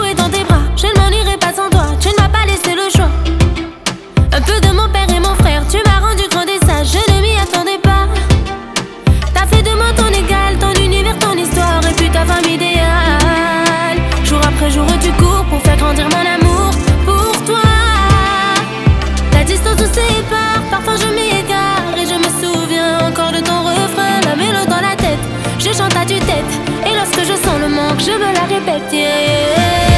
jouer dans tes bras. Je ne m'en irai pas sans toi, tu ne m'as pas laissé le choix. Un peu de mon père et mon frère, tu m'as rendu grand et sage, je ne m'y attendais pas. T'as fait de moi ton égal, ton univers, ton histoire et puis ta femme idéale. Jour après jour, tu cours pour faire grandir mon amour pour toi. La distance nous sépare, parfois je m'égare et je me souviens encore de ton refrain, la mélodie dans la tête. Je chante à du tête et lorsque je sens le manque, je me la répète.